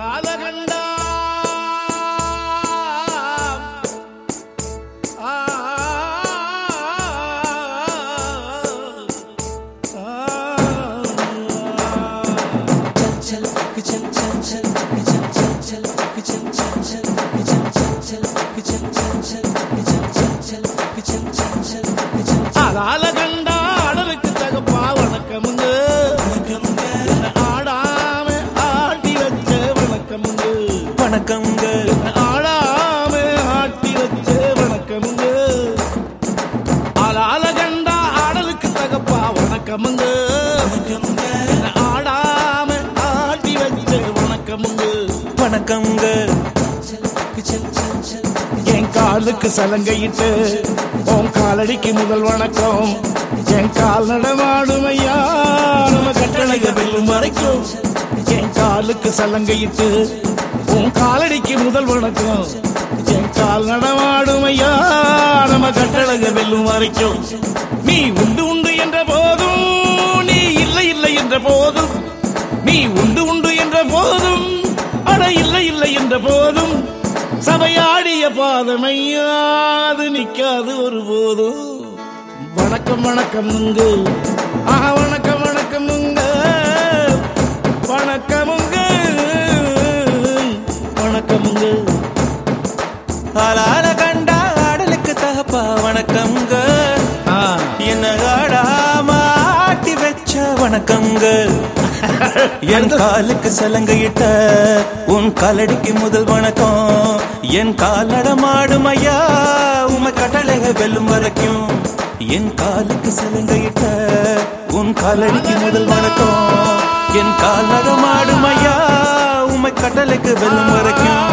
కాలగండా வணக்கமுங்க. ஆடாம ஆட்டி வச்ச வணக்கமுங்க. வணக்கம்ங்க. என் காலுக்கு சலங்கையிட்டு உன் காலடிக்கு முதல் வணக்கம். என் கால் நடமாடும் ஐயா. நம்ம கட்டளைக வெல்லும் வரைக்கும் என் காலுக்கு சலங்கையிட்டு உன் காலடிக்கு முதல் வணக்கம். என் கால் நடமாடும் ஐயா. நம்ம கட்டளைக வெல்லும் வரைக்கும் நீ உண்டு உண்டு என்ற என்ற போதும். நீ உண்டு உண்டு என்ற போதும். அட இல்லை இல்லை என்ற போதும். சபையாடிய பாதமையாது நிக்காது ஒருபோதும் வணக்கம் வணக்கம் உங்க. ஆஹா வணக்கம் வணக்கம் நுங்க வணக்கமுங்க வணக்கமுங்க ஆளால கண்டா ஆடலுக்கு தகப்பா வணக்கம்ங்க ஆ, வச்ச வணக்கம்ங்க என் காலுக்கு சலங்கையிட்ட உன் காலடிக்கு முதல் வணக்கம். என் கால் நடமாடும் ஐயா உமை கட்டளைக வெல்லும் வரைக்கும். என் காலுக்கு சலங்கையிட்ட உன் காலடிக்கு முதல் வணக்கம். என் கால் நடமாடும் ஐயா உமை கட்டளைக்கு வெல்லும் வரைக்கும்.